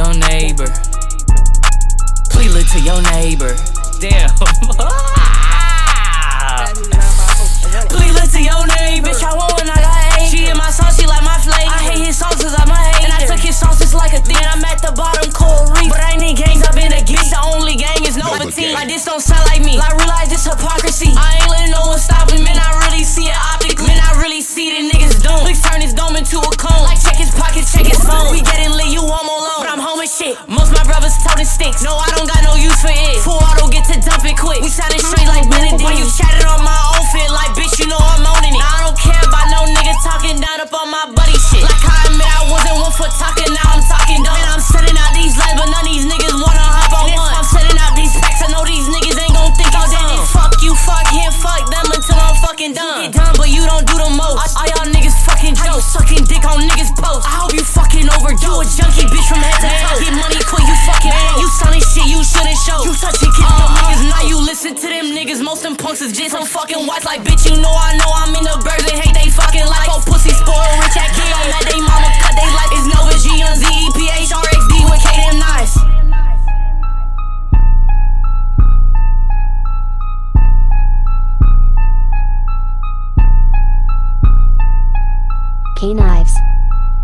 your neighbor. Please look to your neighbor. Damn. Please look to your neighbor. Bitch, I want when I got eight. She in my sauce, she like my flavor. I hate his sauce cause I'm a hater. And I took his sauce, it's like a thing. I'm at the bottom, cold reef. But I ain't in gangs, I've been a geek. The only gang is No. Team. My diss don't sound like me. I realize it's hypocrisy. I ain't letting no one stop me. Man, I really see it optically. Man, I really see the niggas don't. Please turn this dome into a cup. For it. Full auto, get to dump it quick. We sounding straight like Benedict. Why you chatted on my own fit? Like, bitch, you know I'm owning it. I don't care about no nigga talking down up on my buddy shit. Like, I admit I wasn't one for talking, now I'm talking dumb. And I'm setting out these lights, but none of these niggas wanna hop on one. I'm setting out these packs, I know these niggas ain't gon' think I'm dumb. Fuck you, fuck him, fuck them until I'm fucking done. You get done, but you don't do the most. All, all y'all niggas fucking jokes. Sucking dick on niggas' posts. I hope you fucking overdose. You a junkie bitch from head to toe. Get money quick, you shouldn't show. You touching kids, dumb niggas. Now you listen to them niggas. Most them punks is just some fucking whites. Like bitch, you know I know I'm in the birds and hate they fucking life. Oh pussy spoil rich at kid. I'm mad they mama cut they life. It's Nova G on Z E P H R X D with K them nice. K Knives.